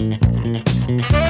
Müzik